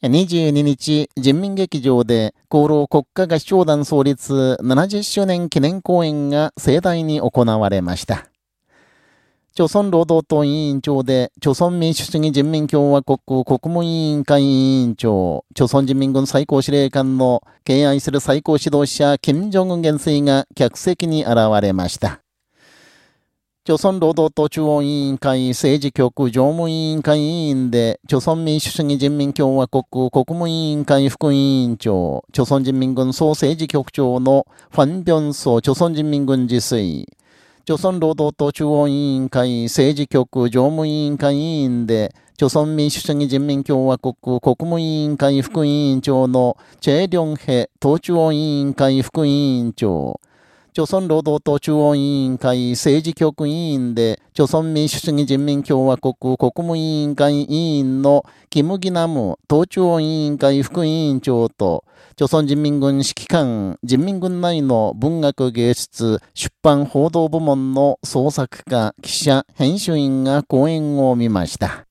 22日、人民劇場で、厚労国家合唱団創立70周年記念公演が盛大に行われました。朝鮮労働党委員長で、朝鮮民主主義人民共和国国務委員会委員長、朝鮮人民軍最高司令官の敬愛する最高指導者、金正恩元帥が客席に現れました。朝鮮労働党中央委員会政治局常務委員会委員で、朝鮮民主主義人民共和国国務委員会副委員長、朝鮮人民軍総政治局長のファン・ビョンソ朝鮮人民軍自炊、朝鮮労働党中央委員会政治局常務委員会委員で、朝鮮民主主義人民共和国国務委員会副委員長のチェ・リョンヘ党中央委員会副委員長、朝鮮労働党中央委員会政治局委員で、朝鮮民主主義人民共和国国務委員会委員のキム・ギナム党中央委員会副委員長と、朝鮮人民軍指揮官、人民軍内の文学芸術、出版報道部門の創作家、記者、編集員が講演を見ました。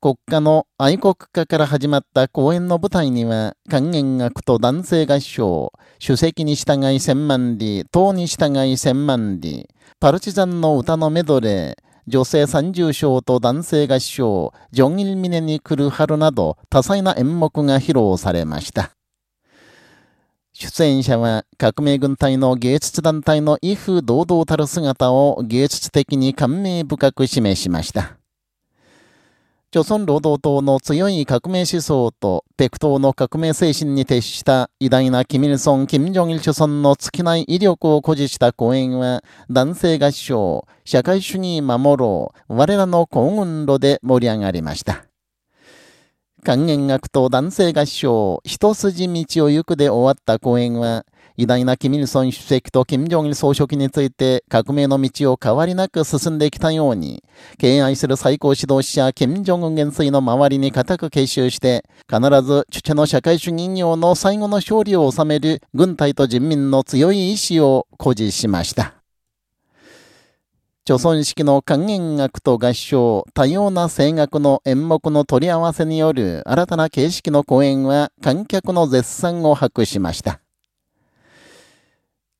国家の愛国家から始まった公演の舞台には、還元楽と男性合唱、主席に従い千万里、党に従い千万里、パルチザンの歌のメドレー、女性三重唱と男性合唱、ジョン・イルミネに来る春など多彩な演目が披露されました。出演者は革命軍隊の芸術団体の威風堂々たる姿を芸術的に感銘深く示しました。朝鮮労働党の強い革命思想と、北東の革命精神に徹した偉大なキミルソン・キム・ジョンイル諸村の尽きない威力を誇示した講演は、男性合唱、社会主義守ろう、我らの幸運路で盛り上がりました。還元学と男性合唱、一筋道を行くで終わった講演は、偉大なキミルソン主席とキム・ジョンイル総書記について革命の道を変わりなく進んできたように、敬愛する最高指導者キム・ジョンウン元帥の周りに固く結集して、必ずチュチェの社会主義業の最後の勝利を収める軍隊と人民の強い意志を誇示しました。朝鮮式の還元楽と合唱、多様な声楽の演目の取り合わせによる新たな形式の公演は観客の絶賛を博しました。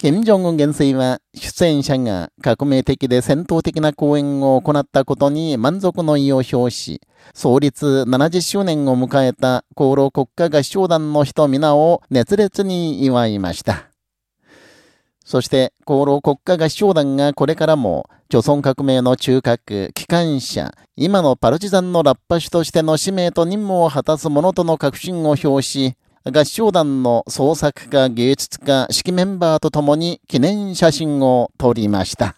金正恩元帥は出演者が革命的で戦闘的な講演を行ったことに満足の意を表し、創立70周年を迎えた厚労国家合唱団の人皆を熱烈に祝いました。そして、厚労国家合唱団がこれからも、朝鮮革命の中核、機関車、今のパルチザンのラッパ手としての使命と任務を果たす者との確信を表し、合唱団の創作家、芸術家、式メンバーと共に記念写真を撮りました。